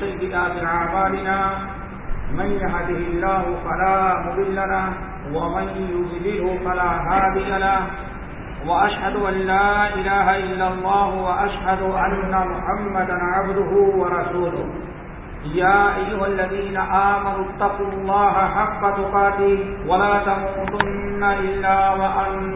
سيئات أعمالنا من يهده الله فلا مضل له ومن يضلله فلا هادي له وأشهد أن لا إله إلا الله وأشهد أن محمدا عبده ورسوله يا أيها الذين آمنوا اتقوا الله حق تقاته ولا تموتن إلا وأنتم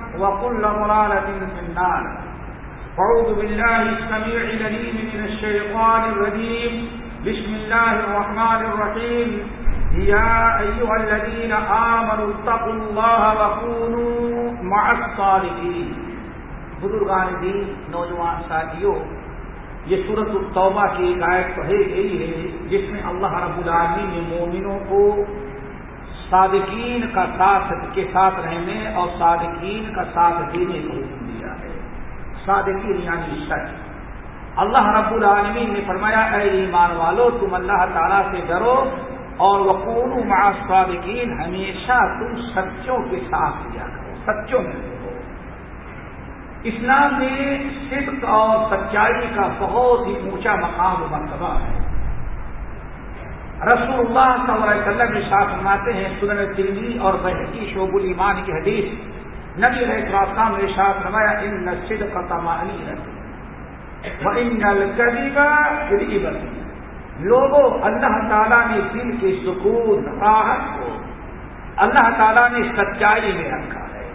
وكل ضلالة في النار. أعوذ بالله السميع العليم من الشيطان الرجيم. بسم الله الرحمن الرحيم. يا أيها الذين آمنوا اتقوا الله وكونوا مع الصالحين بزرگان دین، نوجوان ساتھیوں، یہ صورت التوبہ کی ایک آیت پڑھی گئی ہے، جس میں اللہ رب العالمین نے مومنوں کو صادقین کا ساتھ کے ساتھ رہنے اور صادقین کا ساتھ دینے کو حکم دیا ہے۔ صادقین یعنی سچ اللہ رب العالمین نے فرمایا، اے ایمان والو، تم اللہ تعالیٰ سے ڈرو اور وقون مع صادقین ہمیشہ تم سچوں کے ساتھ لیا کرو، سچوں میں رہو۔ اسلام میں صدق اور سچائی کا بہت ہی اونچا مقام و مرتبہ ہے۔ رسول اللہ صلی اللہ علیہ وسلم شاہ فرماتے ہیں، سنن دلی اور بحقی شعب الایمان کی حدیث، نبی علیہ السلام نے شاہ فرمایا، ان نصد کا تمانی لوگوں، اللہ تعالیٰ نے دل کے سکون، راحت کو، اللہ تعالیٰ نے سچائی میں رکھا ہے۔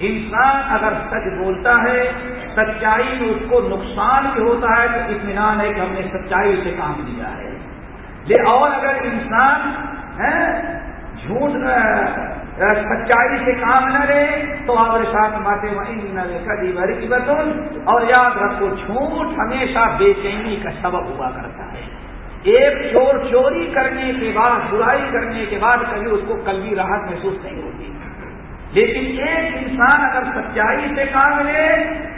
انسان اگر سچ بولتا ہے، سچائی میں اس کو نقصان بھی ہوتا ہے، تو اطمینان ہے کہ ہم نے سچائی سے کام لیا ہے۔ اور اگر انسان جھوٹ سچائی سے کام نہ لے، تو آپ ساتھ ماتے کدی بری بتن اور یاد رکھو، جھوٹ ہمیشہ بے چینی کا سبب ہوا کرتا ہے۔ ایک چور چوری کرنے کے بعد، برائی کرنے کے بعد کبھی اس کو کلبی راحت محسوس نہیں ہوتی۔ لیکن ایک انسان اگر سچائی سے کام لے،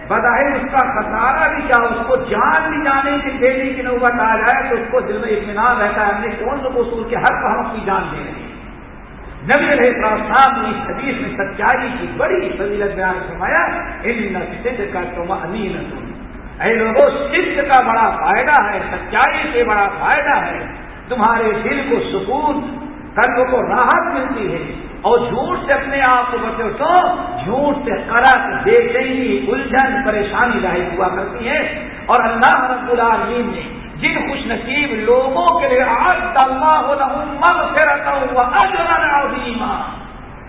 بظاہر اس کا خسارہ بھی کیا، اس کو جان بھی جانے کی دینے کی نوبت آ جائے تو اس کو دل میں اطمینان رہتا ہے، ہم نے کون سا اصول کے ہر ہم کی جان دے رہے ہیں؟ نبی علیہ السلام نے اس حدیث میں سچائی کی بڑی فضیلت بیان فرمایا، ان سد کا تم امین اے لوگوں سکھ کا بڑا فائدہ ہے، سچائی سے بڑا فائدہ ہے، تمہارے دل کو سکون، قلب کو راحت ملتی ہے۔ اور جھوٹ سے اپنے آپ کو بچو تو جھوٹ سے کرت بے چینی، الجھن، پریشانی ظاہر ہوا کرتی ہے۔ اور اللہ رب العالمین نے جن خوش نصیب لوگوں کے لیے آج اللہ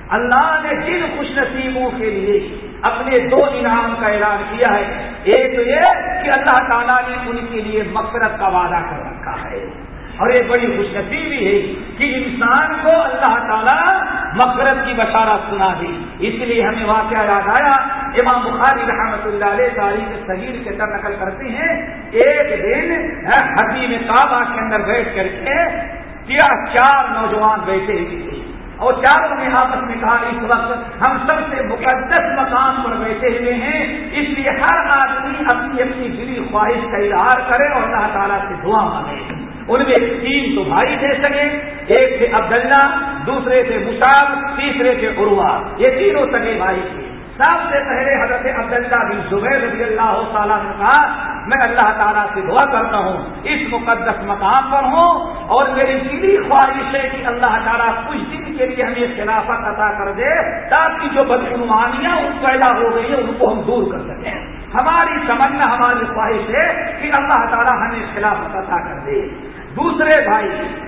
اللہ نے جن خوش نصیبوں کے لیے اپنے دو انعام کا اعلان کیا ہے، ایک تو یہ کہ اللہ تعالیٰ نے ان کے لیے مقصرت کا وعدہ کر رکھا ہے۔ اور یہ بڑی خوش نصیبی ہے کہ انسان کو اللہ تعالیٰ مقرب کی بشارت سنا دی۔ اس لیے ہمیں واقعہ یاد آیا، امام بخاری رحمت اللہ علیہ تاریخ صغیر کے تر نقل کرتے ہیں، ایک دن حدیم کعبہ کے اندر بیٹھ کر کے کیا چار نوجوان بیٹھے ہوئے تھے۔ اور چاروں نے آپس میں کہا، اس وقت ہم سب سے مقدس مقام پر بیٹھے ہوئے ہیں، اس لیے ہر آدمی اپنی اپنی دلی خواہش کا اظہار کرے اور اللہ تعالیٰ سے دعا مانگے۔ ان میں تین تو بھائی تھے سگے، ایک تھے عبداللہ، دوسرے تھے مشاب تیسرے تھے عروا یہ تینوں سگے بھائی تھے۔ سب سے پہلے حضرت عبداللہ بن زبیر رضی اللہ تعالیٰ نے کہا، میں اللہ تعالیٰ سے دعا کرتا ہوں، اس مقدس مقام پر ہوں اور میری دلی خواہش ہے کہ اللہ تعالیٰ کچھ دن کے لیے ہمیں خلافت عطا کر دے تاکہ جو بدعنوانیاں پیدا ہو گئی ہیں، ان کو ہم دور کر سکیں۔ ہماری تمنا، ہماری خواہش ہے کہ اللہ تعالیٰ ہمیں خلافت عطا کر دے۔ دوسرے بھائی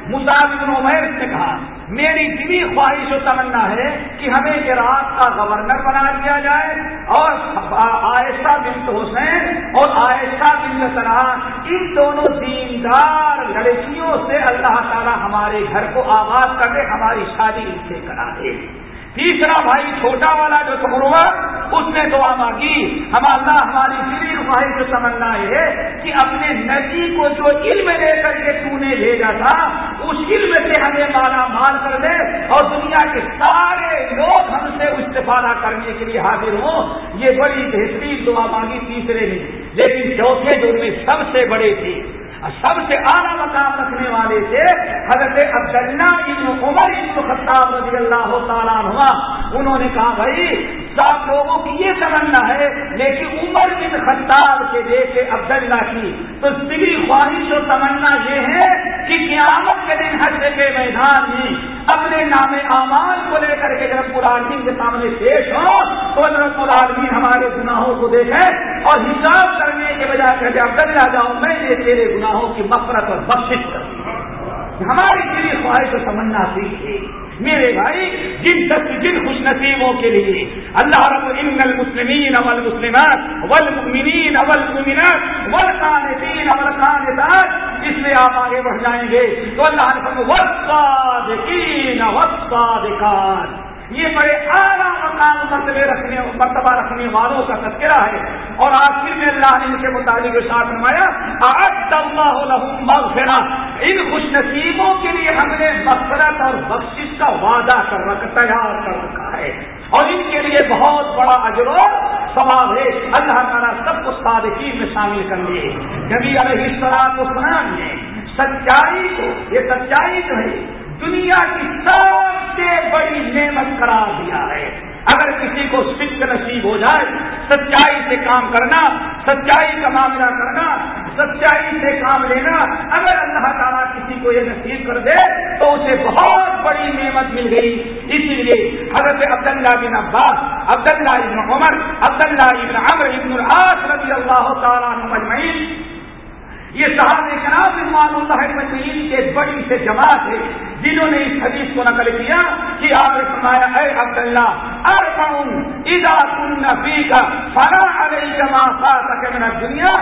مسافر عمیر نے کہا، میری دلی خواہش و تمنا ہے کہ ہمیں عراق کا گورنر بنا دیا جائے اور آئشہ بنت حسین اور آئشہ بن طرح ان دونوں دیندار لڑکیوں سے اللہ تعالی ہمارے گھر کو آباد کر دے، ہماری شادی ان سے کرا دے. تیسرا بھائی چھوٹا والا جو تمروا اس نے دعا مانگی۔ ہم اللہ ہماری دلی خواہش جو تمنا ہے کہ اپنے نبی کو جو علم لے کر کے تو نے بھیجا تھا، اس علم سے ہمیں مالا مال کر دے اور دنیا کے سارے لوگ ہم سے استفادہ کرنے کے لیے حاضر ہوں۔ یہ بڑی بہترین دعا مانگی تیسرے نے، لیکن چوتھے جو میں سب سے بڑے تھے۔ سب سے اعلیٰ مقام رکھنے والے تھے حضرت عبداللہ ابن عمر ابن خطاب رضی اللہ تعالیٰ ہوا انہوں نے کہا، بھائی سب لوگوں کی یہ تمنا ہے، لیکن عمر بن خطاب کے دیکھے عبداللہ کی۔ تو دلی خواہش و تمنا یہ ہے کہ قیامت کے دن حج کے میدان میں اپنے نام امان کو لے کر کے جب العالمین کے سامنے پیش ہو تو جب العالمین ہمارے گناہوں کو دیکھے اور حساب کرنے کے بجائے کہ عبداللہ جاؤں، میں یہ تیرے گناہوں کی مفرت اور بخش کر ہماری دلی خواہش و تمنا تھی میرے بھائی، جن دس جن خوش نصیبوں کے لیے۔ اللہ رب ان المسلمین اول مسلمات والمؤمنین اول مؤمنات والقانتین اول قانتات اس لیے آپ آگے بڑھ جائیں گے۔ تو اللہ نے فرمایا، والصادقین یہ بڑے اعلیٰ مقام مرتبے رکھنے مرتبہ رکھنے والوں کا تذکرہ ہے۔ اور آخر میں اللہ نے ان کے متعلق ساتھ نمایا ان خوش نصیبوں کے لیے ہم نے مفرت اور بخش کا وعدہ کر رکھ، تیار کر رکھا ہے۔ اور ان کے لیے بہت بڑا اجر و ثواب ہے۔ اللہ تعالیٰ سب کو صادقین میں شامل کر لیے نبی علیہ السلام اسلام نے سچائی کو، یہ سچائی جو ہے دنیا کی سب سے بڑی نعمت قرار دیا ہے۔ اگر کسی کو سکھ نصیب ہو جائے، سچائی سے کام کرنا، سچائی کا معاملہ کرنا، سچائی سے کام لینا، اگر اللہ تعالیٰ کسی کو یہ نصیب کر دے، تو اسے بہت بڑی نعمت مل گئی۔ اسی لیے حضرت عبداللہ بن عباس، عبداللہ ابن عمر، عبداللہ ابن عمر ابن العاص رضی اللہ تعالیٰ مجمعین یہ صحابہ جناب رضوان اللہ مجمعین کے بڑی سے جماعت ہے، جنہوں نے اس حدیث کو نقل کیا کہ آپ نے فرمایا، اے عبداللہ، ارفعن اذا کن فی کا فلا علیہ کما فاتک من الدنیا۔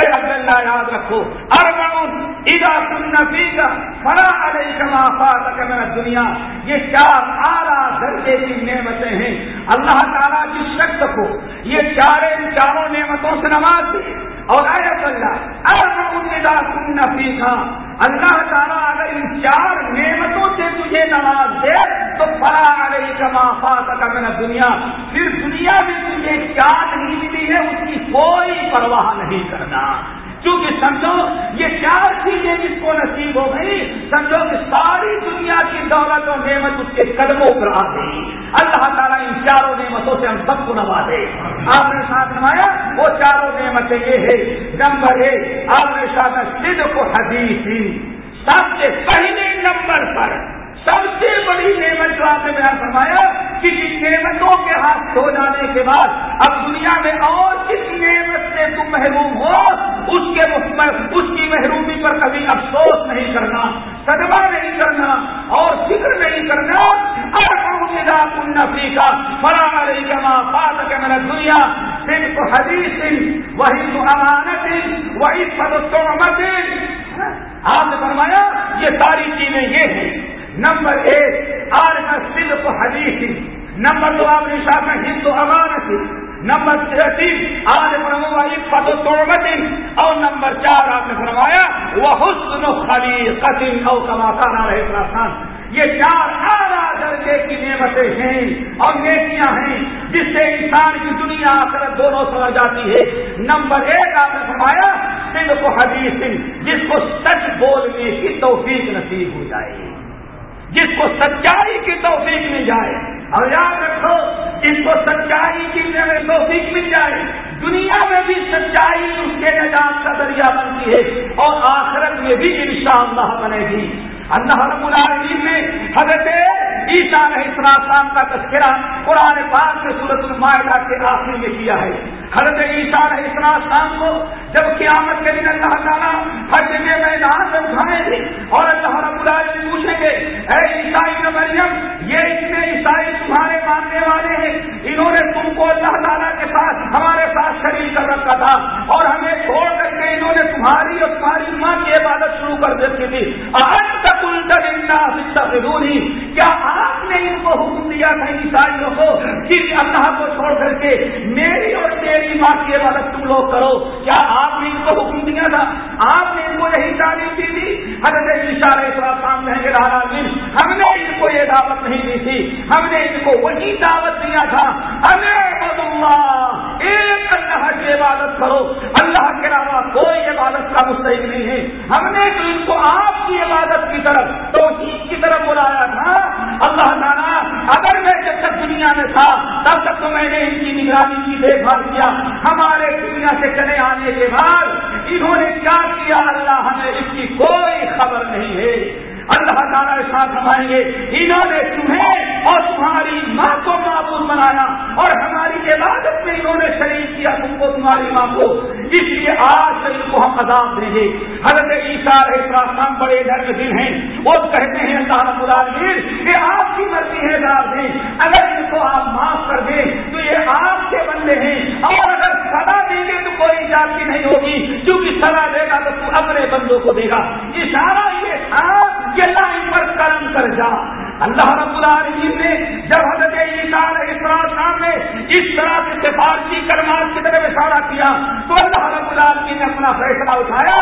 اے عبداللہ، یاد رکھو، ارفعن اذا کن فی کا فلا علیہ کما فاتک من الدنیا۔ یہ چار اعلیٰ درجے کی نعمتیں ہیں۔ اللہ تعالیٰ جس شخص کو یہ چارے چاروں نعمتوں سے نواز دے اور اے اللہ ارفعن اذا کن اللہ تعالیٰ اگر ان چار نعمتوں سے تجھے نواز دے، تو بڑا رہی کما فاطا کا میرا دنیا پھر دنیا میں تجھے کیا نہیں ملی ہے اس کی کوئی پرواہ نہیں کرنا۔ کیونکہ سمجھو، یہ چار چیزیں جس کو نصیب ہو گئی، سمجھو کہ ساری دنیا کی دولت و نعمت اس کے قدموں پر آ گئی۔ اللہ تعالیٰ ان چاروں نعمتوں سے ہم سب کو نوا دے آپ نے ساتھ نمایا وہ چاروں نعمتیں یہ ہے نمبر ایک، آپ نے ساتھ سدھ کو حدیث سب سے پہلے نمبر پر، سب سے بڑی نعمت جو آپ نے بیان فرمایا، کہ نعمتوں کے ہاتھ دھو جانے کے بعد اب دنیا میں اور کس نعمت سے تم محروم ہو، اس کے اس کی محرومی پر کبھی افسوس نہیں کرنا، صدمہ نہیں کرنا اور فکر نہیں کرنا۔ نفری کا فلاں جمع پاس کے میرا دنیا صرف حدیث وہی تو امانت وہی سدستوں آپ نے فرمایا، یہ ساری چیزیں یہ ہیں۔ نمبر ایک آر کا صرف حدیث۔ نمبر دو، آپ نے شاہ ہندو امانت۔ نمبر تین آج فرمائی پت تومت اور نمبر چار، آپ نے فرمایا وہ حسن خلی قدیم او کما کھانا رہے پراسان یہ چار اعلیٰ درجے کی نعمتیں ہیں اور نیکیاں ہیں، جس سے انسان کی دنیا آخرت دونوں سمجھ جاتی ہے۔ نمبر ایک، آپ نے فرمایا کو حدیث، جس کو سچ بولنے کی توفیق نصیب ہو جائے۔ جس کو سچائی کی توفیق مل جائے۔ اور یاد رکھو جس کو سچائی کی توفیق مل جائے۔ دنیا میں بھی سچائی اس کے نجات کا ذریعہ بنتی ہے اور آخرت میں بھی انشاءاللہ بنے گی۔ اللہ رب العالمین نے حضرت عیسیٰ علیہ السلام کا تذکرہ قرآن پاک سے صورت المائدہ کے آخر میں کیا ہے۔ حضرت عیسیٰ علیہ السلام کو جب قیامت کے دن اللہ تعالیٰ ہر جگہ میدان میں اٹھائیں گے اور اللہ رب العالمین پوچھیں گے، اے عیسائی مریم، یہ اتنے عیسائی تمہارے ماننے والے ہیں، انہوں نے تم کو اللہ تعالیٰ کے ساتھ ہمارے ساتھ شریک کر رکھا تھا اور ہمیں چھوڑ کر کے انہوں نے تمہاری اور تمہاری ماں کی عبادت شروع کر دیتی تھی۔ کیا آپ نے ان کو حکم دیا تھا عیسائیوں کو کہ اللہ کو چھوڑ کر کے میری اور تیری ماں کی عبادت تم لوگ کرو؟ کیا آپ نے ان کو حکم دیا تھا۔ آپ نے ان کو یہی تعلیم دی تھی۔ حضرت اشارے سامنے ہم نے ان کو یہ دعوت نہیں دی تھی۔ ہم نے ان کو وہی دعوت دیا تھا۔ ہمیں اللہ، ایک اللہ کی عبادت کرو۔ اللہ کے علاوہ کوئی عبادت کا مستحق نہیں ہے۔ ہم نے تو ان کو آپ کی عبادت کی طرف تو کی طرف بلایا تھا۔ اللہ تعالیٰ، اگر میں جب تک دنیا میں تھا، تب تک تو میں نے ان کی نگرانی کی دیکھ بھال کیا۔ ہمارے دنیا سے چلے آنے کے بعد انہوں نے کیا کیا؟ اللہ ہمیں اس کی کوئی خبر نہیں ہے۔ اللہ تعالیٰ ساتھ فرمائیں گے انہوں نے تمہیں اور تمہاری ماں کو معبود بنایا اور ہماری عبادت میں انہوں نے شریک کیا تم کو، تمہاری ماں کو۔ اس لیے آج سے ان کو ہم عذاب دیں گے۔ حضرت عیسیٰ السلام بڑے نرم دل ہیں۔ وہ کہتے ہیں، اللہ رب العالمین، کہ آپ کی مرضی ہے عذاب دیں۔ اگر ان کو آپ معاف کر دیں تو یہ آپ کے بندے ہیں۔ اور اگر سدا دیں گے تو کوئی جاتی نہیں ہوگی، کیونکہ سدا دے گا تو تو اپنے بندوں کو دے گا۔ اشارہ یہ تھا کہ اللہ ان پر کرم کر جا۔ اللہ رب العالمین نے جب حضرت عیسیٰ علیہ السلام نے اس طرح سے سفارشی کرمات کی طرف اشارہ کیا، تو اللہ رب العالمین نے اپنا فیصلہ اٹھایا۔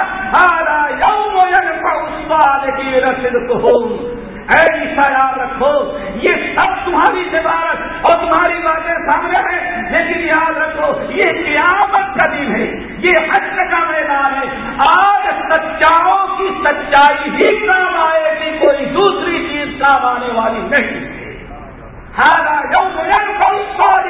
یوم اے عیسا یاد رکھو، یہ سب تمہاری عبارت اور تمہاری باتیں سامنے ہیں، لیکن یاد رکھو، یہ قیامت کا دن ہے، یہ حج کا میدان ہے۔ آج سچاؤں کی سچائی ہی کام آئے گی، کوئی دوسری چیز کام آنے والی نہیں۔ ہارا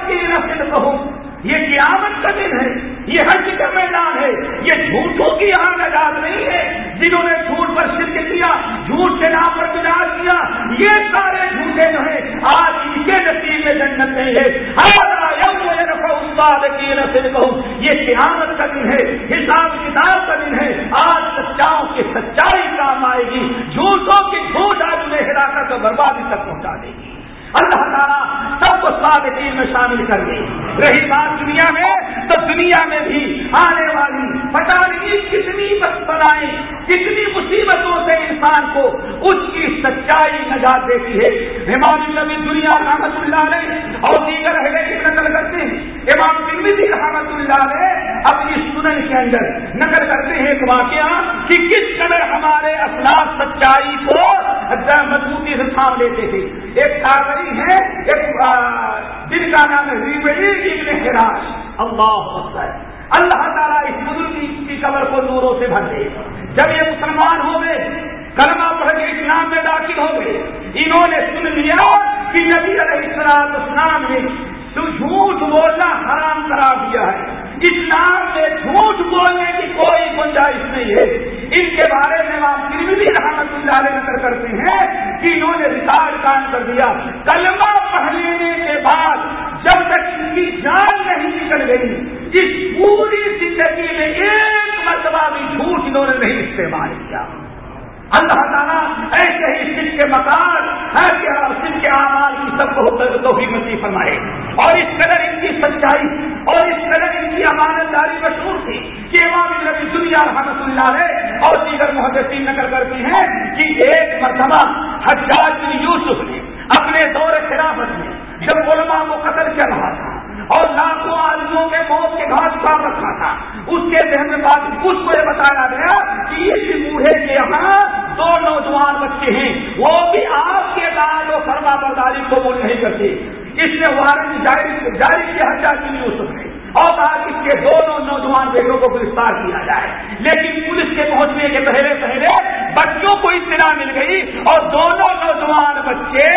کی نسل کہوں یہ قیامت کا دن ہے، یہ حج کا میدان ہے، یہ جھوٹوں کی یہاں نجات نہیں ہے۔ جنہوں نے جھوٹ پر شرک کیا، جھوٹ کے نام پر بجاج کیا، یہ سارے جھوٹے جو ہیں، آج ان کے نصیب میں جنت نہیں ہے۔ یہ قیامت کا دن ہے، حساب کتاب کا دن ہے۔ آج سچاؤں کی سچائی کام آئے گی، جھوٹوں کی جھوٹ آج انہیں ہرا کر تو بربادی تک پہنچا دے گی۔ اللہ تعالیٰ سب کو صادقین میں شامل کر دے۔ رہی بات دنیا میں تو دنیا میں بھی آنے والی، پتا نہیں کتنی بنائیں کتنی مصیبتوں سے انسان کو اس کی سچائی نجات دیتی ہے۔ امام نبی دنیا رحمت اللہ علیہ اور دیگر اہل نقل کرتے ہیں۔ امام ترمیدی رحمت اللہ نے اپنی سنن کے اندر نقل کرتے ہیں ایک واقعہ کہ کس قدر ہمارے اسلاف سچائی کو مضبوطی سے تھام لیتے تھے ایک کاغذی ہے ایک جن کا نام ہے اللہ اللہ تعالیٰ اس بزرگ کی قبر کو نوروں سے بھر دے۔ جب یہ مسلمان ہو گئے، کلمہ پڑھ کے اسلام میں داخل ہو گئے، انہوں نے سن لیا کہ نبی علیہ السلام اسلام نے تو جھوٹ بولنا حرام کرا دیا ہے۔ اسلام میں جھوٹ بولنے کی کوئی گنجائش نہیں ہے۔ ان کے بارے میں آپ پھر رحمت اللہ علیہ نظر کرتے ہیں کہ انہوں نے ریکارڈ کام کر دیا۔ کلمہ پڑھ لینے کے بعد جب تک ان کی جان نہیں نکل گئی، اس پوری زندگی میں ایک مرتبہ بھی جھوٹ انہوں نے نہیں استعمال کیا۔ اللہ تعالیٰ ایسے ہی سن کے مکان سن کے آمال کی سب کو توفیق نصیب فرمائے۔ اور اس قدر ان کی سچائی اور اس قدر ان کی امانت داری مشہور تھی کہ امام نبی دنیا رحمت اللہ ہے اور دیگر محدثین نقل کرتی ہیں کہ ایک مرتبہ حجاج بن یوسف نے اپنے دور خلافت میں جب علماء کو قتل کر رہا تھا اور لاکھوں آدمیوں کے موت کے گھاٹ کا رکھا تھا۔ اس کے ذہن میں بات اس کو یہ بتایا گیا کہ اس بوڑھے کے یہاں دو نوجوان بچے ہیں۔ وہ بھی آپ کے لال و فرما برداری کو وہ نہیں کرتے۔ اس نے وارنٹ جاری جاری کیا حجا کی اس نے اور کہا کہ اس کے دونوں نوجوان بیٹوں کو گرفتار کیا جائے۔ لیکن پولیس کے پہنچنے کے پہلے پہلے بچوں کو اطلاع مل گئی اور دونوں نوجوان بچے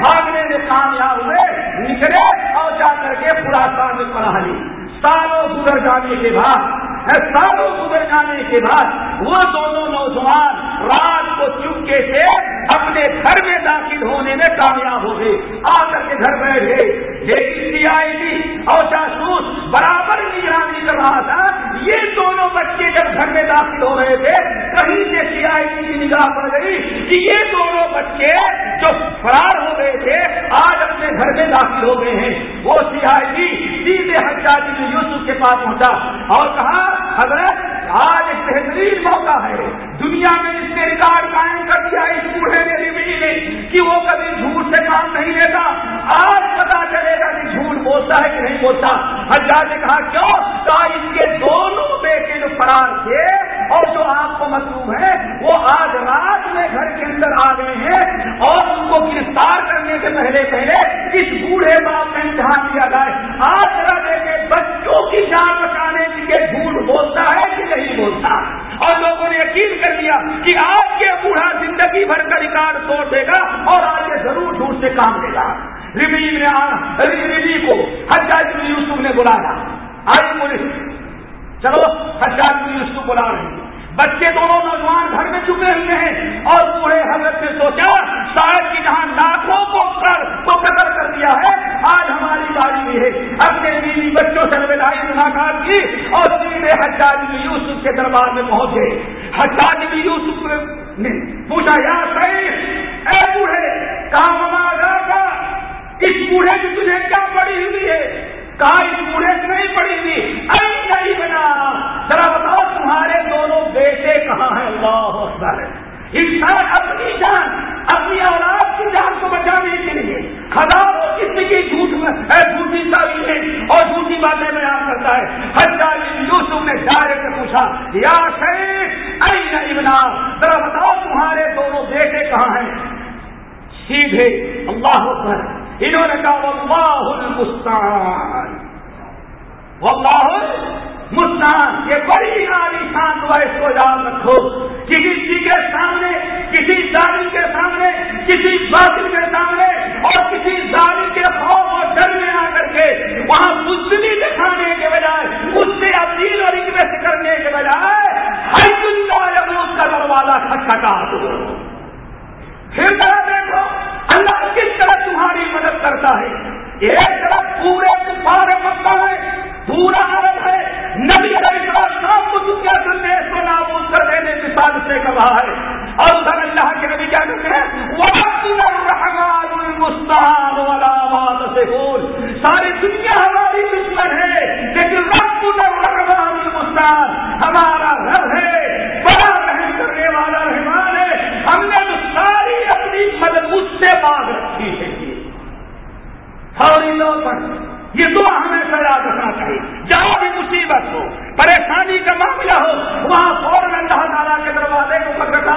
بھاگنے میں کامیاب ہوئے، نکلے اور جا کر کے پورا کام پڑھا لی۔ سالوں گزر جانے کے بعد سالوں گزر جانے کے بعد وہ دونوں نوجوان رات کو چپکے سے اپنے گھر میں داخل ہونے میں کامیاب ہو گئے۔ آ کر کے گھر بیٹھ گئے۔ لیکن سی آئی ڈی اور جاسوس برابر نگرانی کر رہا تھا، یہ دونوں بچے جب گھر میں داخل ہو رہے تھے، کہیں سے سی آئی ڈی کی نگاہ پڑ گئی کہ یہ دونوں بچے جو فرار ہو گئے تھے، آج اپنے گھر میں داخل ہو گئے ہیں۔ وہ سی آئی ٹی سیدھے حجاجی یوسف کے پاس پہنچا اور کہا، حضرت آج ایک بہترین موقع ہے۔ دنیا میں اس نے ریکارڈ قائم کر دیا اس بوڑھے نے نے کہ وہ کبھی جھوٹ سے کام نہیں لیتا۔ آج پتا چلے گا کہ جھوٹ بولتا ہے کہ نہیں بولتا۔ حجاج نے کہا، کیوں؟ کہا اس کے دونوں بیٹے جو فرار تھے اور جو آپ کو مطلوب ہے وہ آج رات میں گھر کے اندر آ گئے ہیں اور ان کو گرفتار کرنے سے پہلے پہلے اس بوڑھے باپ کا امتحان دیا جائے۔ آج ذرا دیکھے بچوں کی جان بچانے کے جھوٹ بولتا ہے کہ نہیں بولتا۔ اور لوگوں نے یقین کر لیا کہ آج کے بوڑھا زندگی بھر کا ریکارڈ توڑ دے گا اور آج ضرور جھوٹ سے کام دے گا۔ ریبی نے کو حجاج یوسف نے بلایا۔ آئی پولیس۔ چلو حجاج یوسف بلا رہے ہیں۔ بچے دونوں نوجوان گھر میں چھپے ہوئے ہیں اور بوڑھے حضرت نے سوچا، شاید کی جہاں لاکھوں کو کر کو قدر کر دیا ہے، آج ہماری باری بھی ہے۔ اپنے بیوی بچوں سے نویدائی ملاقات کی اور سیدھے حجاج یوسف کے دربار میں پہنچے حجاج یوسف نے پوچھا، یا صحیح اے بوڑھے کام کا اس بوڑھے کی تجھے کیا پڑی ہوئی ہے؟ کہا اس نہیں پڑی ہوئی نہیں بنا۔ ذرا بتاؤ تمہارے دونوں بیٹے کہاں ہیں؟ اللہ اکبر۔ انسان اپنی جان، اپنی اولاد کی جان کو بچانے کے لیے ہزاروں قسم کی جھوٹ جھوٹی تعلیم اور جھوٹی باتیں بیان کرتا ہے۔ ہزار یوسف نے جارے سے پوچھا، یا شیخ، ارے ابنا ذرا بتاؤ تمہارے دونوں بیٹے کہاں ہیں؟ سیدھے، اللہ اکبر۔ انہوں نے کہا اللہ المستان واللہ مسان یہ بڑی شان ہوا اس کو یاد رکھو. کہ کسی کے سامنے، کسی ظالم کے سامنے، کسی باطل کے سامنے اور کسی ظالم کے خوف اور ڈر میں آ کر کے وہاں بزدلی دکھانے کے بجائے، اس سے اپیل اور انویسٹ کرنے کے بجائے ہر دنیا اس کا دروازہ کھٹکھٹا دو۔ پھر طرح دیکھو، اللہ کس طرح تمہاری مدد کرتا ہے؟ ایک طرف پورے پارے پکا ہے، پورا عرب ہے، نبی علیہ السلام کو دنیا سے کو نابود کر دینے کی سازش سے کہا ہے۔ اور ادھر اللہ کے نبی کیا کہتے ہیں؟ الرحمان المستان والا سے ساری دنیا ہماری دشمن ہے، لیکن رب الرحمان المستان ہمارا رب ہے بڑا رحم کرنے والا رحمان ہے ہم نے تو ساری اپنی مدد اس سے مانگ رکھی ہے فوری طور پر. یہ دعا ہمیں یاد رکھنا چاہیے. جہاں بھی مصیبت ہو، پریشانی کا معاملہ ہو، وہاں فوراً اللہ تعالیٰ کے دروازے کو پکڑا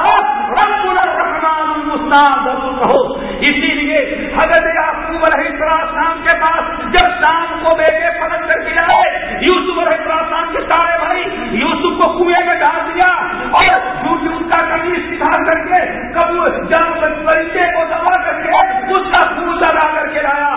رب الرحمان المستان ضرور رہو. اسی لیے حضرت یعقوب علیہ السلام کے پاس جب شام کو بیٹے پلٹ کر کے آئے، یوسف علیہ السلام کے سارے بھائی یوسف کو کنویں میں ڈال دیا اور یوسف کا کمی سکھا کر کے کب جب بچے کو دبا کر کے اس کا خون لگا کر کے لایا۔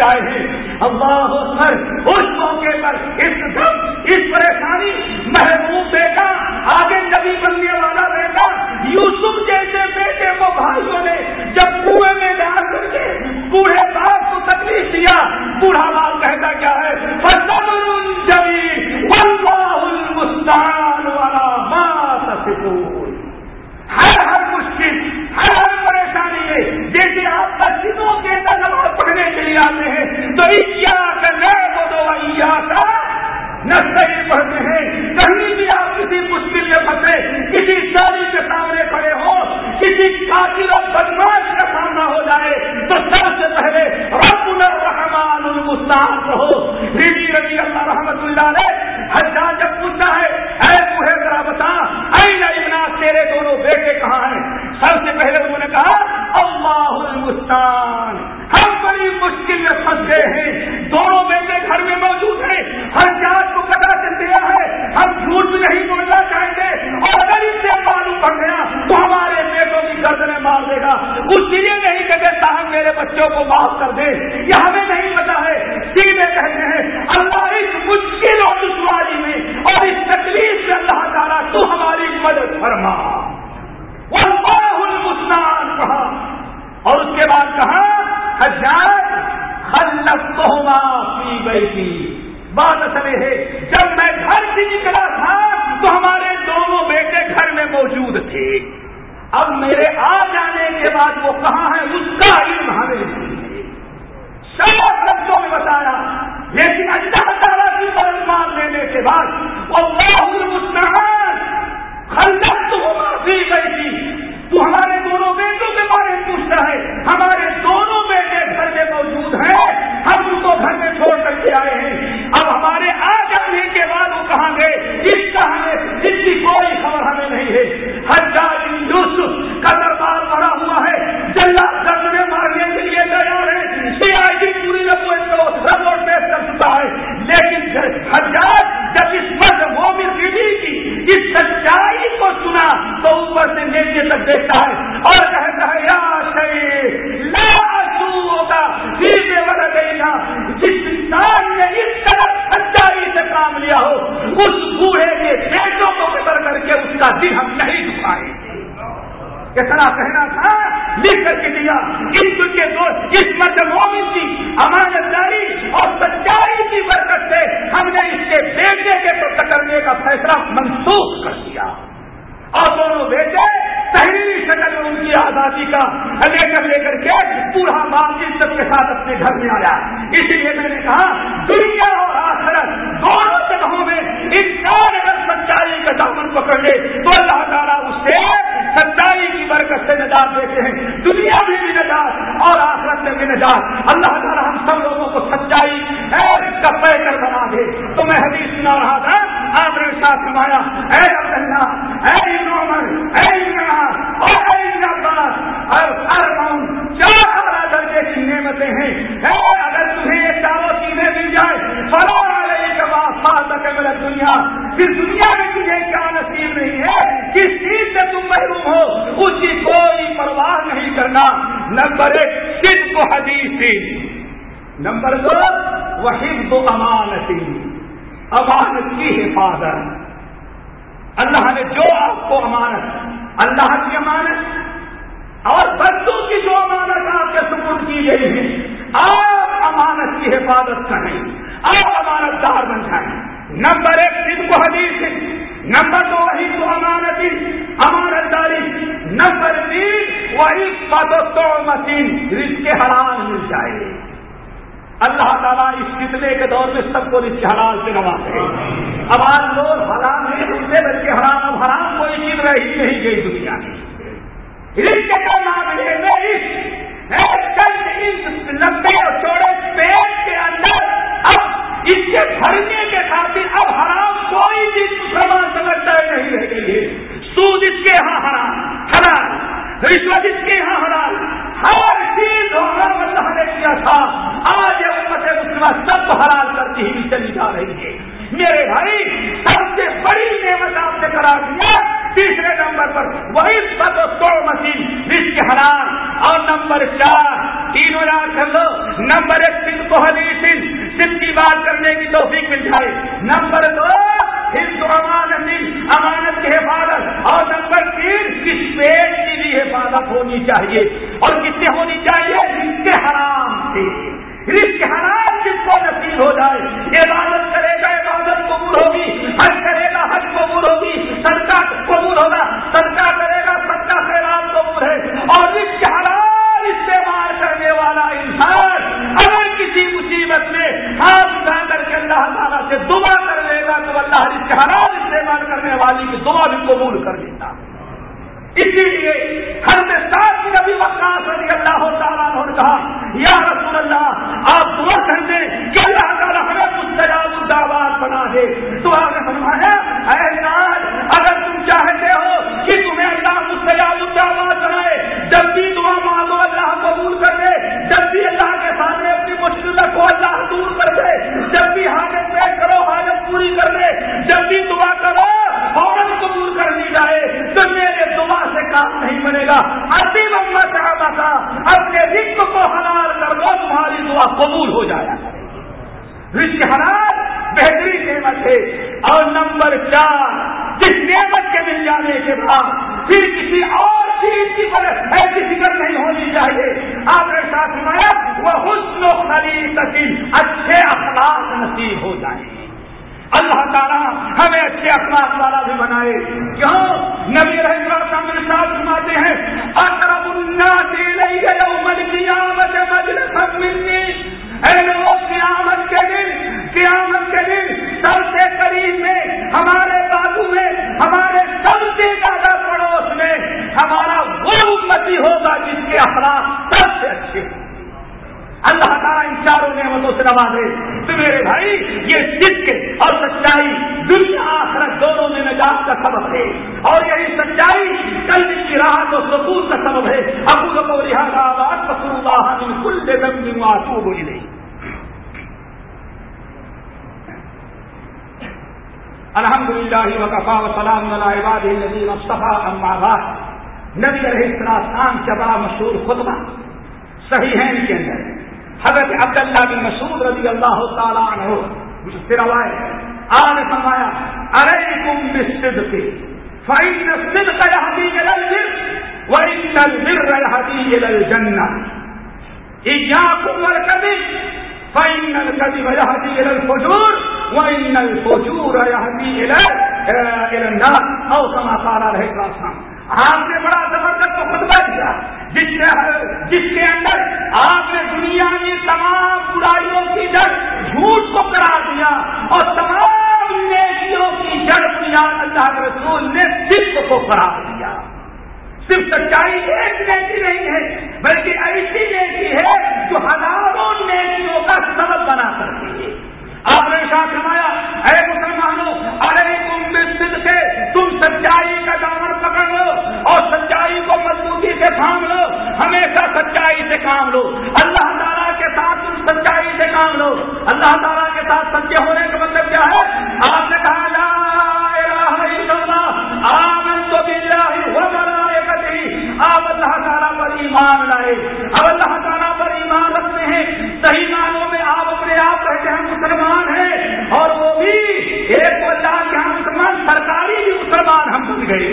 آئے ہیں۔ اللہ اس موقع پر اس پریشانی محبوب بیٹا آگے نبی بننے والا بیٹا یوسف جیسے بیٹے کو بھائیوں نے جب کنویں میں ڈال کر کے بوڑھے باپ کو تکلیف دیا بوڑھا باپ کہتا کیا ہے والا بات ہر ہر مشکل ہر ہر پریشانی ہے جیسے آپ مسجدوں کے اندر نماز پڑھنے کے لیے آتے ہیں تو کا نئے وہ دو کا نسل پڑھتے ہیں کہیں بھی آپ کسی مشکل میں پھنسے کسی شادی کے سامنے کھڑے ہو کسی قاتل اور بدماش کا سامنا ہو جائے تو سب سے پہلے رب الرحمان المستان رہو ربی ربی اللہ رحمان دونوں بیٹے کہاں ہیں سب سے پہلے انہوں نے کہا اللہ المستان ہم بڑی مشکل میں پھنس گئے ہیں دونوں بیٹے گھر میں موجود ہیں ہر جات کو پتا چل گیا ہے ہم جھوٹ بھی نہیں بولنا چاہیں گے اور اگر اس سے معلوم پڑ گیا تو ہمارے بیٹوں کی گردنیں مار دے گا اس لیے نہیں کہتے صاحب میرے بچوں کو معاف کر دے یہ ہمیں نہیں پتا ہے سیدھے کہتے ہیں اللہ اس مشکل اور دشواری میں اور اس تکلیف سے اللہ تعالیٰ تو ہماری مدد فرما المسان کہا اور اس کے بعد کہا حجات خلت پی گئی تھی بات اصل ہے، جب میں گھر سے نکلا تھا تو ہمارے دونوں بیٹے گھر میں موجود تھے۔ اب میرے آ جانے کے بعد وہ کہاں ہے اس کا علم ہمیں نہیں ہے۔ سب لفظوں میں بتایا، لیکن اللہ تعالیٰ کی مدد مار لینے کے بعد وہ بہت خلط تو معافی گئی تھی تو ہمارے دونوں بیٹوں کے بارے میں پوچھتا ہے، ہمارے دونوں بیٹے گھر میں موجود ہیں ہم ان کو گھر میں چھوڑ کر کے آئے ہیں۔ اب ہمارے آ جانے کے بعد وہ کہاں گئے؟ جس کا ہمیں جس کی کوئی خبر ہمیں نہیں ہے۔ ہر یوسف کا دربار بڑا ہوا ہے۔ جلد گرد میں مارنے کے لیے تیار ہے۔ سی آئی ڈی پوری رپورٹ پیش کر چکا ہے۔ لیکن حجاج جب اس مرد مومن بیوی کی اس سچائی کو سنا تو اوپر سے نیچے تک دیکھتا ہے اور کہتا ہے، یا ہوگا جس انسان نے اس طرح سچائی سے کام لیا ہو، اس بوڑھے کے بیٹوں کو قدر کر کے اس کا دل ہم نہیں دکھائیں گے۔ کتنا کہنا تھا، لکھ کر کے دیا۔ اس کے دوست اس مت مومن کی امانت داری اور سچائی کی برکت سے ہم نے اس کے بیٹے کے تو کرنے کا فیصلہ منسوخ کر دیا اور دونوں بیٹے تحریری شکل میں ان کی آزادی کا لے کر لے کر کے پورا بات عزت کے ساتھ اپنے گھر میں آیا اسی لیے میں نے کہا دنیا اور آخرت دونوں جگہوں میں انسان اگر سچائی کا دامن پکڑ لے تو اللہ تعالیٰ اس سے سچائی کی برکت سے نجات دیتے ہیں دنیا میں بھی نجات اور آخرت میں بھی نجات اللہ تعالیٰ ہم سب لوگوں کو سچائی کا پیکر بنا دے تو میں سنا رہا تھا آپ نے ساتھ سمایا اے عبداللہ اے عمر اے عمران چار درجے کی نعمتیں ہیں اگر تمہیں یہ چاروں چیزیں مل جائے فلاں دنیا پھر دنیا میں تجھے کیا نصیب نہیں ہے کس چیز سے تم محروم ہو اس کی کوئی پرواہ نہیں کرنا نمبر ایک صرف کو حدیث نمبر دو وہی تو امانتی امانت کی حفاظت اللہ نے جو آپ کو امانت اللہ کی امانت اور بچوں کی جو امانت آپ کے سپرد کی گئی ہے آپ امانت کی حفاظت کریں۔ آپ امانت دار بن جائیں۔ نمبر ایک دن کو حدیث نمبر دو وہی تو امانت امانت داری نمبر تین وہی پدو مشین رشتے کے حرام مل جائے۔ اللہ تعالیٰ اس فتنے کے دور میں سب کو رشتے حلال سے نوازے۔ اب آج لوگ حرام نہیں ڈھونڈتے بلکہ حرام، اب حرام کوئی چیز رہی نہیں گئی دنیا میں۔ رشتے کا نام لے لمبے اور چوڑے پیٹ کے اندر اب اس کے بھرنے کے خاطر اب حرام کوئی چیز مسلمان سمجھتا ہے نہیں رہ گئی ہے سود اس کے یہاں حرام حرام رشوت اس کے یہاں حرام ہر چیز اللہ نے کیا تھا۔ آج امت مسلمہ سب حرام کرتی ہی چلی جا رہی ہے۔ میرے بھائی، سب سے بڑی نعمت آپ نے کرا دیا تیسرے نمبر پر وہی سب سو مشین رشک حرام اور نمبر چار، تینوں یاد کر لو. نمبر ایک سن کو حدیث. سن کی بات کرنے کی توفیق مل جائے. نمبر دو ہندو امانت امانت کی حفاظت. اور نمبر تین، کس پیٹ کی بھی حفاظت ہونی چاہیے. اور کس سے ہونی چاہیے؟ جس کے حرام سے. رزق حرام جس کو نصیب ہو جائے. عبادت کرے مشکلہ کو اللہ دور کر دے۔ جب بھی حاجت پیش کرو، حاجت پوری کر دے جب بھی دعا کرو، فوراً قبول کر لی جائے۔ تو میرے دعا سے کام نہیں بنے گا۔ اسی محمد صاحبہ کا اپنے رزق کو حلال کر دو، تمہاری دعا قبول ہو جائے۔ رزق حلال بہترین نعمت ہے۔ اور نمبر چار، جس نعمت کے مل جانے کے بعد پھر کسی اور چیز کی ایسی فکر نہیں ہونی چاہیے۔ آپ نے ساتھ سنایا وہ حسن و خرید اچھے اخلاق نصیب ہو جائیں۔ اللہ تعالیٰ ہمیں اچھے اخلاق والا بھی بنائے۔ کیوں نبی رہے ساتھ سناتے ہیں اکرم اللہ قیامت مجلس ملنی اے لوگ، قیامت کے دن، قیامت کے دن سب سے قریب میں ہمارے بازو میں ہمارے سب سے زیادہ پڑوس میں ہمارا وہ امتی ہوگا جس کے اخلاق سب سے اچھے ہوں اللہ تعالیٰ ان چاروں نعمتوں سے نوازے۔ تو میرے بھائی، یہ سکھ اور سچائی دنیا آخرت دونوں میں نجات کا سبب ہے۔ اور یہی سچائی کل کی راحت و سکون کا سبب ہے۔ ابو کو لہٰذا آباد پسند کل دم آسو بولی نہیں الحمد للہ وقفا وسلام نبی مصطفیٰ امباد نبی علیہ السلام کا بڑا مشہور خطبہ صحیح ہے ان کے اندر۔ حضرت عبداللہ بن مسعود رضی اللہ تعالیٰ عنہ سے روایت آج فرمایا ارے تم بسد کے فائن سد کا یہی البر البر کبھی فائن الکبی یہی الفجور وإن الفجور يهدي إلى إلى النار۔ كما قال عليه والسلام آپ نے بڑا زبردست خطبہ دیا جس جس کے اندر آپ نے دنیا میں تمام برائیوں کی جڑ جھوٹ کو قرار دیا اور تمام نیکیوں کی جڑ بنیاد اللہ کے رسول نے صرف کو قرار دیا۔ صرف سچائی ایک نیکی نہیں ہے، بلکہ ایسی نیکی ہے جو ہزاروں نیکیوں کا سبب بنا سکتی ہے۔ آپ نے ساتھ سمایا اے مسلمانوں ارے تم سے سچائی کا دامن پکڑ لو اور سچائی کو مضبوطی سے تھام لو، ہمیشہ سچائی سے کام لو۔ اللہ تعالیٰ کے ساتھ تم سچائی سے کام لو۔ اللہ تعالیٰ کے ساتھ سچے ہونے کا مطلب کیا ہے؟ آپ نے کہا، لا تو آپ اللہ تعالیٰ پر ایمان لائے۔ اب اللہ تعالیٰ پر ایمان رکھتے ہیں۔ صحیح معنوں میں آپ اپنے آپ کہتے ہیں، مسلمان ہیں۔ اور وہ بھی ایک مسلمان ہم بن گئے۔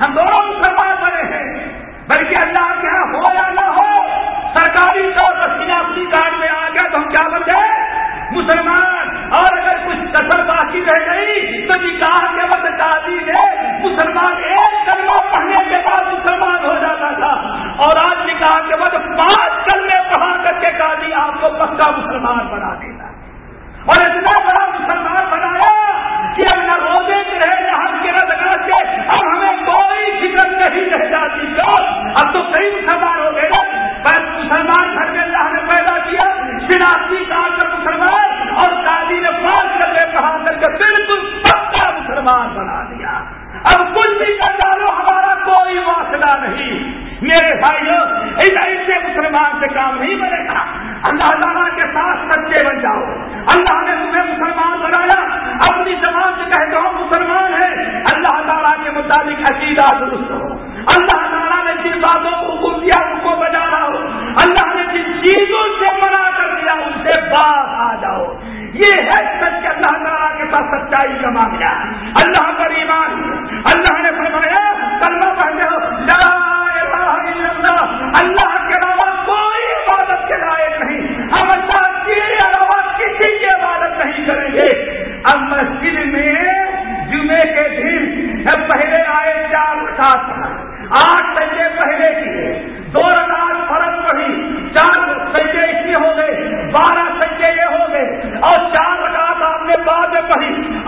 ہم دونوں مسلمان بنے ہیں۔ بلکہ اللہ کے یہاں ہو یا نہ ہو، سرکاری طور پر سیاسی کارڈ میں آ گیا تو ہم کیا بن گئے مسلمان۔ اور اگر کچھ کسر باقی رہ گئی تو نکاح کے وقت دادی نے مسلمان ایک کلمہ پڑھنے کے بعد مسلمان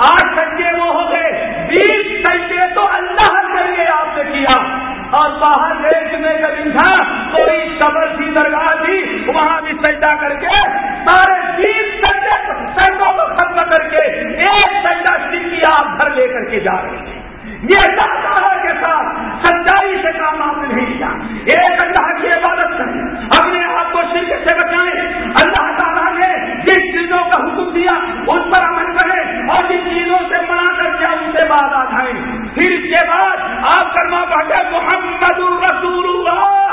آٹھ سجے وہ ہو گئے، بیس سجے تو اللہ کے لیے آپ نے کیا۔ اور باہر دیش میں جب تھا کوئی قبر تھی درگاہ تھی، وہاں بھی سجدہ کر کے سارے بیس سجے سجدوں کو ختم کر کے ایک سجدہ سنگھی آپ گھر لے کر کے جا رہے ہیں یہ اللہ کے ساتھ سچائی سے کام آپ نے نہیں کیا۔ ایک اللہ کی عبادت کریں، اپنے آپ کو شرک سے بچائیں چیزوں کا حکم دیا، اس پر عمل کرے اور جن چیزوں سے منع کر کے ان سے بعد آ جائیں۔ پھر اس کے بعد آپ کرنا پڑتے محمد الرسول اللہ۔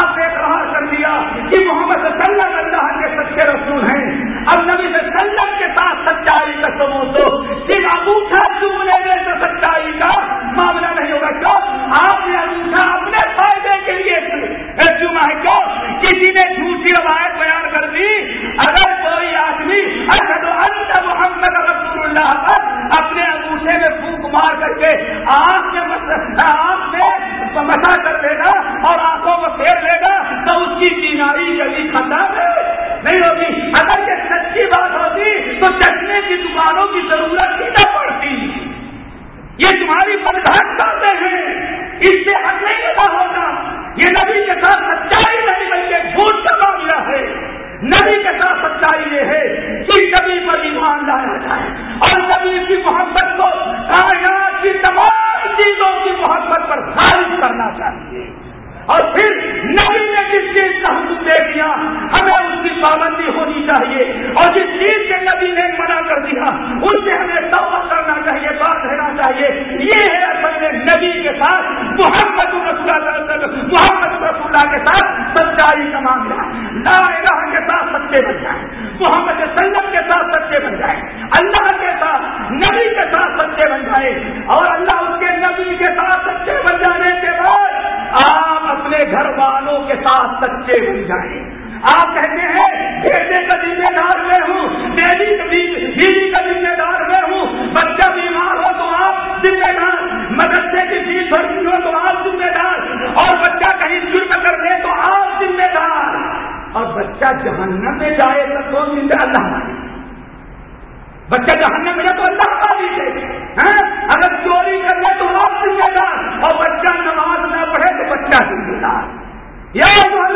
آپ نے اقرار کر دیا کہ محمد صلی اللہ کے سچے رسول ہیں۔ اب نبی سے سلم کے ساتھ سچائی کا سبوت دو۔ صرف انگوٹھا چومنے میں سے سچائی کا معاملہ نہیں ہوگا؟ کیوں؟ آپ نے انگوٹھا اپنے فائدے کے لیے چوما ہے کیوں؟ کسی نے جھوٹی روایت بیان کر دی۔ اگر اشد آدمی محمد رسول اللہ پر اپنے انگوٹھے میں پھونک مار کر کے آنکھ کے آنکھ میں مسا کر لے گا اور آنکھوں کو پھیر لے گا تو اس کی بیماری جلدی ختم ہے نہیں ہوگی اگر یہ سچی بات ہوتی تو چٹنے کی دکانوں کی ضرورت ہی نہ پڑتی یہ تمہاری پردھان کرتے ہیں اس سے حق نہیں لگا ہوگا یہ نبی کے ساتھ سچائی نہیں بلکہ جھوٹ کا معاملہ ہے نبی کے ساتھ سچائی یہ ہے نبی پر ایمان لایا جائے۔ اور نبی کی محبت کو کائنات کی تمام چیزوں کی محبت پر خارج کرنا چاہیے۔ اور پھر نبی نے جس چیز کا حکم دے دیا، ہمیں اس کی پابندی ہونی چاہیے۔ اور جس چیز کے نبی نے منع کر دیا، اس سے ہمیں توبہ کرنا چاہیے، بات رہنا چاہیے۔ یہ ہے اصل میں نبی کے ساتھ محمد رسول اللہ محمد رسول اللہ کے ساتھ سچائی کا معاملہ۔ لا الہ کے ساتھ سچے بن محمد سلم کے ساتھ سچے بن جائیں اللہ کے ساتھ، نبی کے ساتھ سچے بن جائیں اور اللہ اس کے نبی کے ساتھ سچے بن جانے کے بعد آپ اپنے گھر والوں کے ساتھ سچے بن جائیں۔ آپ کہتے ہیں، بیٹے کا ذمہ دار میں ہوں، بیوی کا ذمہ دار میں ہوں، بچہ بیمار ہو تو آپ ذمہ دار، مدرسے کی فیس بھرتی ہو تو آپ ذمہ دار اور بچہ کہیں جرم کر دے تو آپ ذمہ دار۔ اور بچہ جہنم میں جائے گا تو کون اللہ مانے بچہ جہنم میں جائے تو اللہ مالی دے ہاں؟ اگر چوری کر لے تو آپ ذمہ دار اور بچہ نماز نہ پڑھے تو بچہ ذمہ دار یا ایمان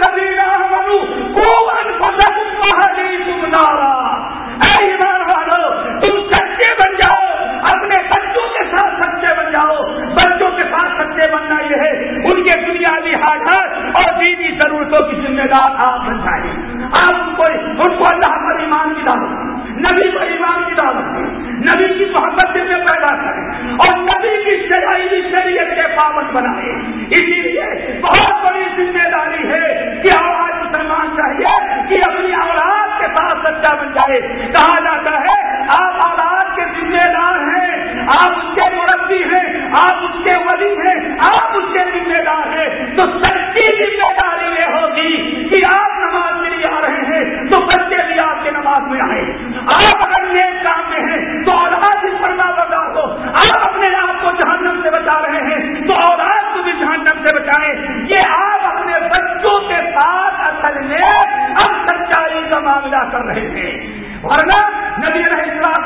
ساتھ بننا یہ ہے، ان کے بنیادی حاجات اور دینی ضرورتوں کی ذمہ دار آپ بن جائیں۔ آپ ان کو ان کو اللہ پر ایمان کی دعوت نبی پر ایمان کی دعوت نبی کی محبت میں پیدا کریں اور نبی کی شرعی شریعت کے پابند بنائے اسی لیے بہت بڑی ذمہ داری ہے کہ آج مسلمان چاہیے کہ اپنی اولاد کے ساتھ سچا بن جائے۔ کہا جاتا ہے، آپ اولاد کے ذمہ دار ہیں آپ اس کے مربی ہیں، آپ اس کے ولی ہیں، آپ اس کے ذمہ دار ہیں۔ تو سچی ذمہ داری یہ ہوگی کہ آپ نماز کے لیے آ رہے ہیں، تو بچے بھی آپ کے نماز میں آئے۔ آپ اگر نیک کام میں ہیں، تو اولاد اس پر بردار ہو۔ آپ اپنے آپ کو جہنم سے بچا رہے ہیں، تو اولاد کو بھی جہنم سے بچائیں۔ یہ آپ اپنے بچوں کے ساتھ اصل میں اب سچائی کا معاملہ کر رہے ہیں۔ ورنہ نبی السلام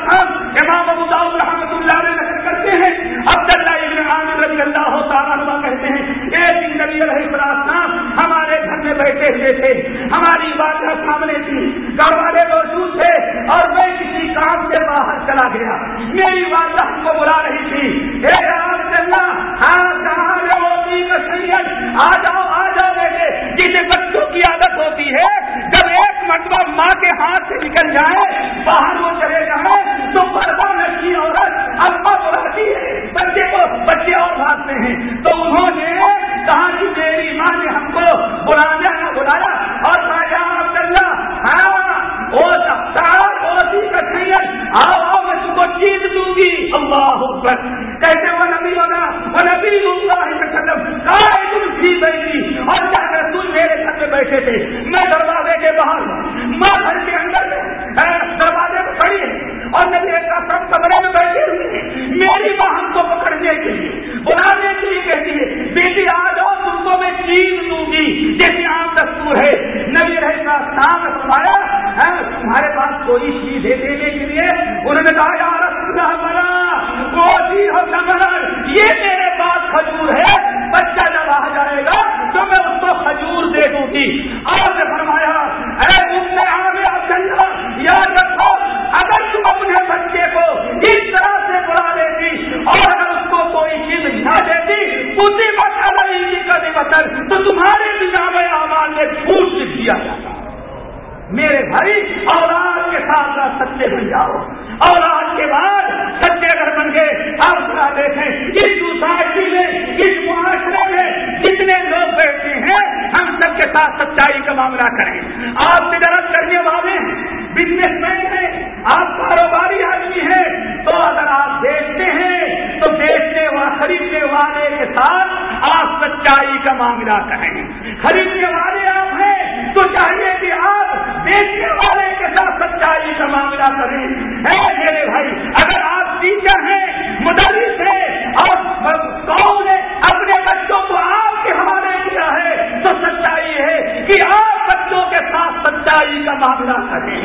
کا معاملہ کریں خریدنے والے آپ ہیں، تو چاہیے کہ آپ بیچنے والے کے ساتھ سچائی کا معاملہ کریں۔ میرے بھائی، اگر آپ ٹیچر ہیں، مدرس ہیں، اور قوم نے اپنے بچوں کو آپ کے حوالے کیا ہے، تو سچائی ہے کہ آپ بچوں کے ساتھ سچائی کا معاملہ کریں۔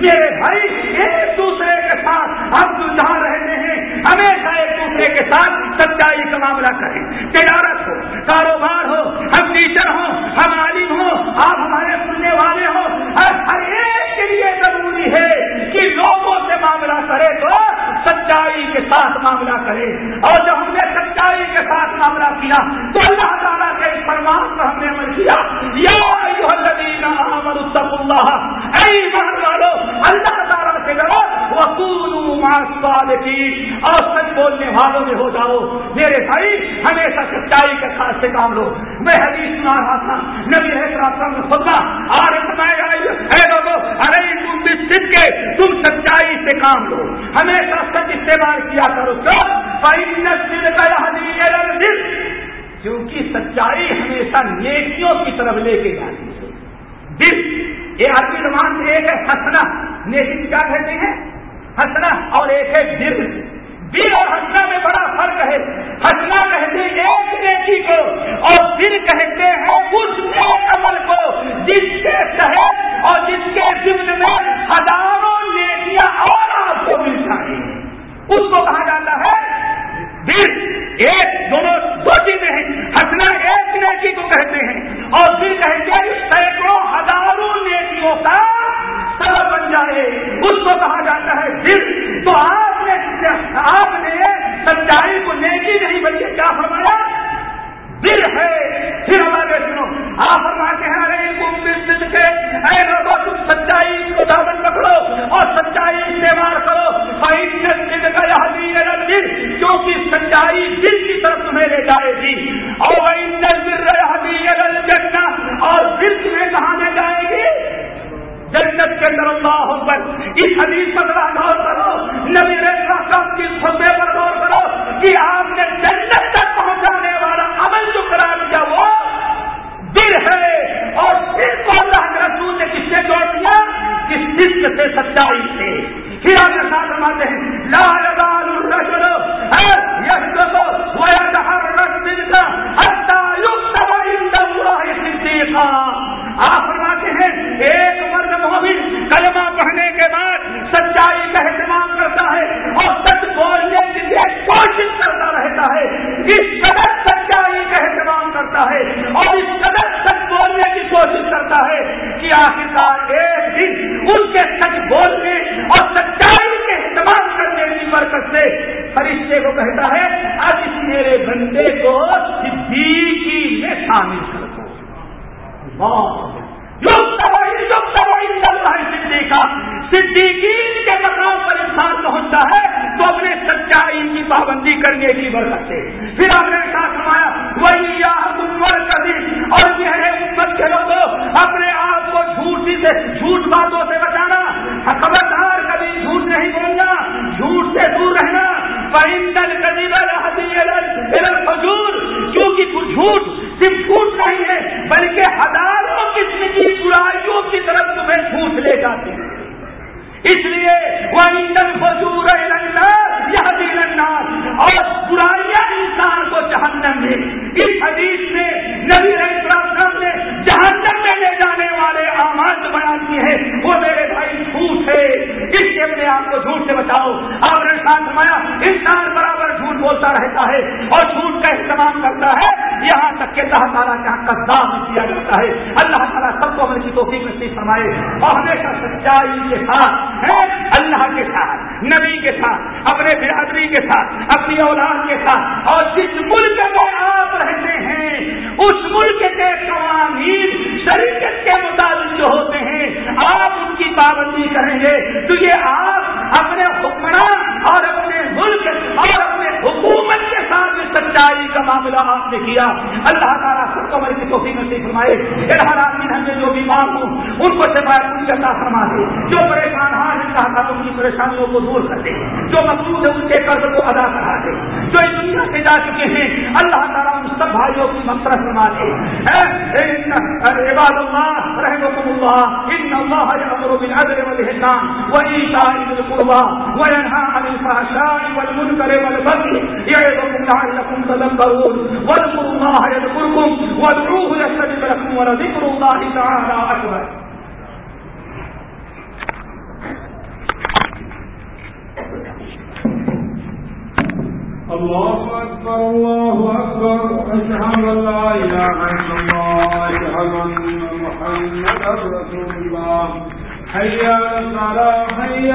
میرے بھائی ایک دوسرے کے ساتھ ہم جو جہاں رہتے ہیں ہمیشہ ایک دوسرے کے ساتھ سچائی کا معاملہ کریں۔ تجارت ہو، کاروبار ہو، ہم ٹیچر ہوں، ہم عالم ہوں، آپ ہمارے سننے والے ہوں ہر ایک کے لیے ضروری ہے کہ لوگوں سے معاملہ کرے تو سچائی کے ساتھ معاملہ کرے اور جب ہم نے سچائی کے ساتھ معاملہ کیا تو اللہ تعالیٰ کے فرمان پر ہم نے عمل کیا۔ یا اللہ۔ اے ایمان والو، اللہ تعالیٰ سے ڈرو۔ کی اور سچ بولنے والوں میں ہو جاؤ۔ میرے بھائی، ہمیشہ سچائی کے ساتھ سے کام لو۔ میں حدیث سنا رہا تھا، نبی میں خطبہ آر اے لوگوں ارے تم بھی سکھ کے تم سچائی سے کام لو۔ ہمیشہ سچ استعمال کیا کرو دل کیونکہ سچائی ہمیشہ نیکیوں کی طرف لے کے جاتی ہے۔ دل، یہ آدمی زبان سے ایک ہے ہنسنا نیکی کیا کہتے ہیں؟ ہنسنا اور ایک ہے دل۔ دل اور ہنسنا میں بڑا فرق ہے۔ ہنسنا کہتے ہیں ایک نیکی کو اور دل کہتے ہیں اس نیک عمل کو جس کے شہر اور جس کے ضمن میں ہزاروں نیکیاں اور آپ کو مل جائیں۔ اس کو کہا جاتا ہے دل ایک دونوں دو چیزیں ہیں۔ ہنسنا ایک نیکی کو کہتے ہیں اور دل کہتے ہیں سینکڑوں ہزاروں نیکیوں کا سبب بن جائے۔ اس کو کہا جاتا ہے دل۔ تو آپ نے آپ نے سچائی کو نیکی نہیں بلکہ کیا فرمایا؟ دل ہے۔ پھر ہمارے سنو، آپ فرماتے ہیں ارے تم کے اے لوگوں، تم سچائی کو دامن پکڑو اور سچائی استعمال کرو۔ کیونکہ سچائی دل کی طرف تمہیں لے جائے گی۔ اور جننا اور دل تمہیں کہاں لے جائے گی؟ جنت کے اندر اللہ پر اس حدیث پر غور کرو، نبی کی خطے پر غور کرو کہ آپ نے جنت تک پہنچانے والا عمل جو کرا دیا وہ دل ہے۔ اور پھر کو اللہ کے رسول نے کس سے جوڑ دیا؟ کس دل سے؟ سچائی۔ آپ ہیں لا لال الرجل يسقط ويتحرك منك حتى يكتب عند الله صديقا. آپ فرماتے ہیں، ایک مرد مومن کلمہ پڑھنے کے بعد سچائی کا اہتمام کرتا ہے اور سچ بولنے کے لیے کوشش کرتا رہتا ہے۔ اس قدر سچائی کا اہتمام کرتا ہے اور اس قدر سچ بولنے کی کوشش کرتا ہے کہ آخرکار ایک دن اس کے سچ بولنے اور سچائی کے اہتمام کرنے کی برکت سے فرشتے کو کہتا ہے، اب اس میرے بندے کو صدیقی میں شامل کر دو۔ صدیقین کے مقام پر انسان پہنچتا ہے تو اپنے سچائی کی پابندی کرنے کی برکت سے۔ پھر آپ نے ساتھ سمایا وہی عمر کبھی اور یہ ہے امت کے لوگوں، اپنے آپ کو جھوٹی سے، جھوٹ باتوں سے بچانا فضور کیونکہ جھوٹ صرف جھوٹ نہیں ہے، بلکہ ہزاروں قسم کی برائیوں کی طرف تمہیں جھوٹ لے جاتے ہیں۔ اس لیے وہ ایندھن فضور یہ اور برائیاں انسان کو جہنم میں۔ اس حدیث میں نبی نے جہنم میں لے جانے والے آماد بیان کیے ہیں۔ وہ میرے بھائی جھوٹ ہے۔ اس سے اپنے آپ کو جھوٹ سے بچاؤ۔ آپ نے ساتھ سمایا انسان برابر جھوٹ بولتا رہتا ہے اور جھوٹ کا استعمال کرتا ہے۔ یہاں تک کہ اللہ تعالیٰ کا قدام کیا جاتا ہے۔ اللہ تعالیٰ سب کو اپنے کی توفیق نصیب فرمائے اور ہمیشہ سچائی کے ساتھ ہے، اللہ کے ساتھ، نبی کے ساتھ، اپنے برادری کے ساتھ، اپنی اولاد کے ساتھ۔ اور جس ملک میں آپ رہتے ہیں، اس ملک کے قوانین شریعت کے مطابق جو ہوتے ہیں، آپ کی پابندی کریں گے تو یہ آپ اپنے حکمران اور اپنے ملک اور سچائی کا معاملہ آپ نے کیا۔ اللہ تعالیٰ سب کو کی توفی نصیب فرمائے۔ ہر آدمی ہم نے جو بیمار ہوں ان کو پوری عطا فرما دے۔ جو پریشان ہاں اللہ تعالیٰ ان کی پریشانیوں کو دور کر دے۔ جو مقصود ہے ان کے قرض کو ادا کرا دے۔ جو اس دنیا سے جا چکے ہیں، اللہ تعالیٰ ان سب بھائیوں کی مفرت فرما دے۔ عباد اللہ رحمكم الله ان الله يأمر بالعدل والإحسان وإيتاء ذي القربى وينهى عن الفحشاء والمنكر والبغي يعظكم لعلكم تذكرون. واذكروا الله يذكركم. وادعوه يستجب لكم ولذكر الله تعالى أكبر. الله أكبر الله أكبر. أشهد أن لا إله إلا الله، أشهد أن محمد رسول الله. حي على الصلاة، حي